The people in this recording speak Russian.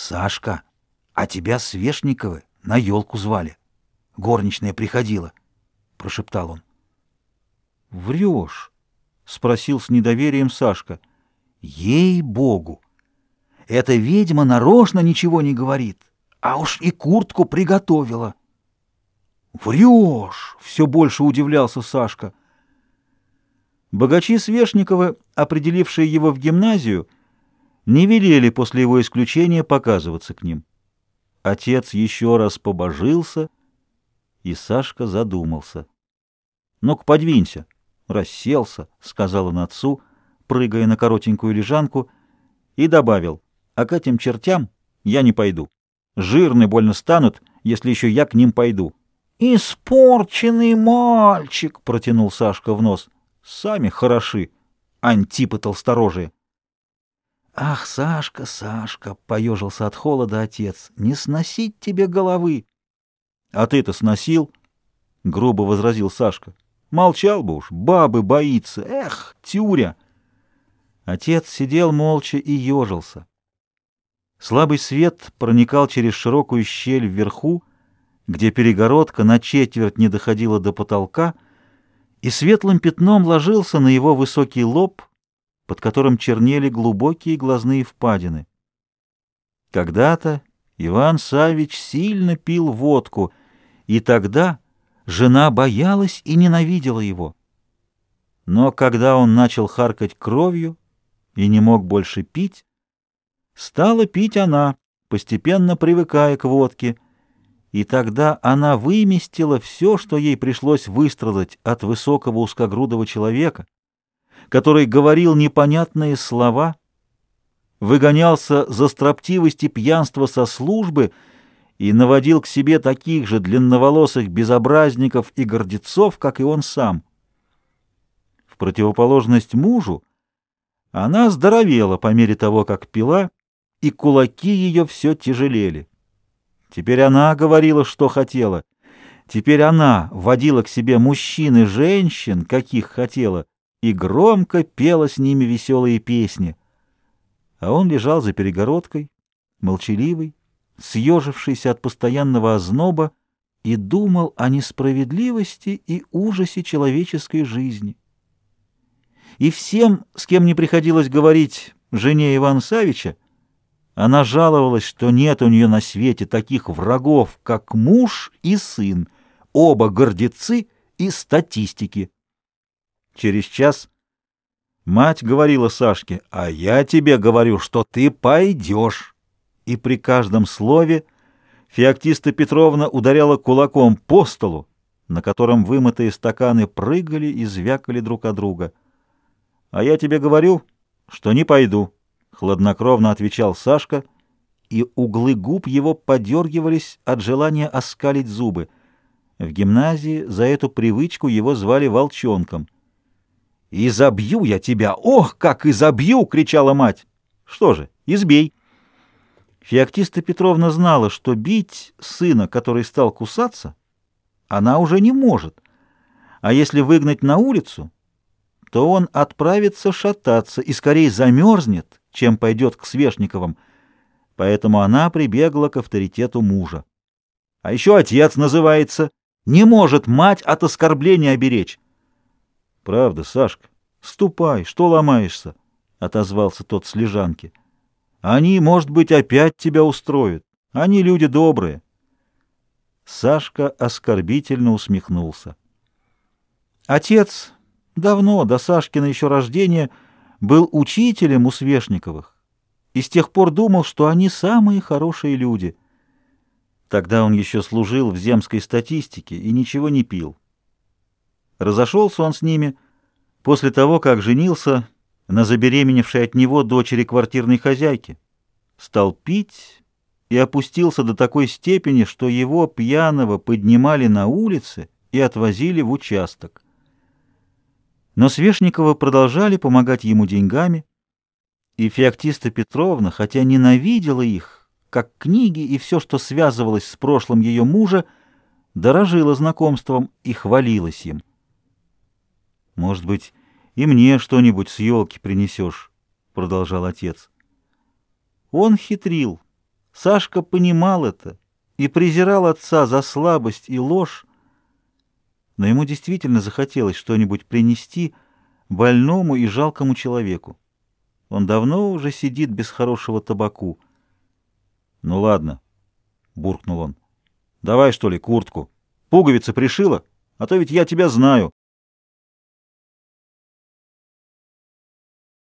Сашка, а тебя Свешниковы на елку звали. Горничная приходила, — прошептал он. — Врешь, — спросил с недоверием Сашка. — Ей-богу! Эта ведьма нарочно ничего не говорит, а уж и куртку приготовила. — Врешь! — все больше удивлялся Сашка. Богачи Свешниковы, определившие его в гимназию, не велели после его исключения показываться к ним. Отец еще раз побожился, и Сашка задумался. «Ну-ка, подвинься!» «Расселся», — сказал он отцу, прыгая на коротенькую лежанку, и добавил, «А к этим чертям я не пойду. Жирные больно станут, если еще я к ним пойду». «Испорченный мальчик!» — протянул Сашка в нос. «Сами хороши, антипы толсторожие». «Ах, Сашка, Сашка!» — поежился от холода отец. «Не сносить тебе головы!» «А ты-то сносил?» — грубо возразил Сашка. «Молчал бы уж, бабы боится. Эх, тюря!» Отец сидел молча и ежился. Слабый свет проникал через широкую щель вверху, где перегородка на четверть не доходила до потолка, и светлым пятном ложился на его высокий лоб — под которым чернели глубокие глазные впадины. Когда-то Иван Савич сильно пил водку, и тогда жена боялась и ненавидела его. Но когда он начал харкать кровью и не мог больше пить, стала пить она, постепенно привыкая к водке, и тогда она выместила все, что ей пришлось выстрадать от высокого узкогрудого человека, который говорил непонятные слова, выгонялся за строптивость и пьянство со службы и наводил к себе таких же длинноволосых безобразников и гордецов, как и он сам. В противоположность мужу она здоровела по мере того, как пила, и кулаки ее все тяжелели. Теперь она говорила, что хотела. Теперь она водила к себе мужчин и женщин, каких хотела, и громко пела с ними веселые песни. А он лежал за перегородкой, молчаливый, съежившийся от постоянного озноба, и думал о несправедливости и ужасе человеческой жизни. И всем, с кем не приходилось говорить жене Ивана Савича, она жаловалась, что нет у нее на свете таких врагов, как муж и сын, оба гордецы и статистики. Через час мать говорила Сашке, «А я тебе говорю, что ты пойдешь». И при каждом слове Феоктиста Петровна ударяла кулаком по столу, на котором вымытые стаканы прыгали и звякали друг от друга. «А я тебе говорю, что не пойду», — хладнокровно отвечал Сашка, и углы губ его подергивались от желания оскалить зубы. В гимназии за эту привычку его звали волчонком — «Изобью я тебя! Ох, как изобью!» — кричала мать. «Что же, избей!» Феоктиста Петровна знала, что бить сына, который стал кусаться, она уже не может. А если выгнать на улицу, то он отправится шататься и скорее замерзнет, чем пойдет к Свешниковым. Поэтому она прибегла к авторитету мужа. А еще отец называется. Не может мать от оскорбления оберечь. — Правда, Сашка, ступай, что ломаешься? — отозвался тот с лежанки. — Они, может быть, опять тебя устроят. Они люди добрые. Сашка оскорбительно усмехнулся. Отец давно, до Сашкина еще рождения, был учителем у Свешниковых и с тех пор думал, что они самые хорошие люди. Тогда он еще служил в земской статистике и ничего не пил. Разошелся он с ними после того, как женился на забеременевшей от него дочери квартирной хозяйки. Стал пить и опустился до такой степени, что его пьяного поднимали на улице и отвозили в участок. Но Свешникова продолжали помогать ему деньгами, и Феоктиста Петровна, хотя ненавидела их, как книги и все, что связывалось с прошлым ее мужа, дорожила знакомством и хвалилась им. Может быть, и мне что-нибудь с елки принесешь, — продолжал отец. Он хитрил, Сашка понимал это и презирал отца за слабость и ложь, но ему действительно захотелось что-нибудь принести больному и жалкому человеку. Он давно уже сидит без хорошего табаку. — Ну ладно, — буркнул он, — давай, что ли, куртку. Пуговицы пришила, а то ведь я тебя знаю.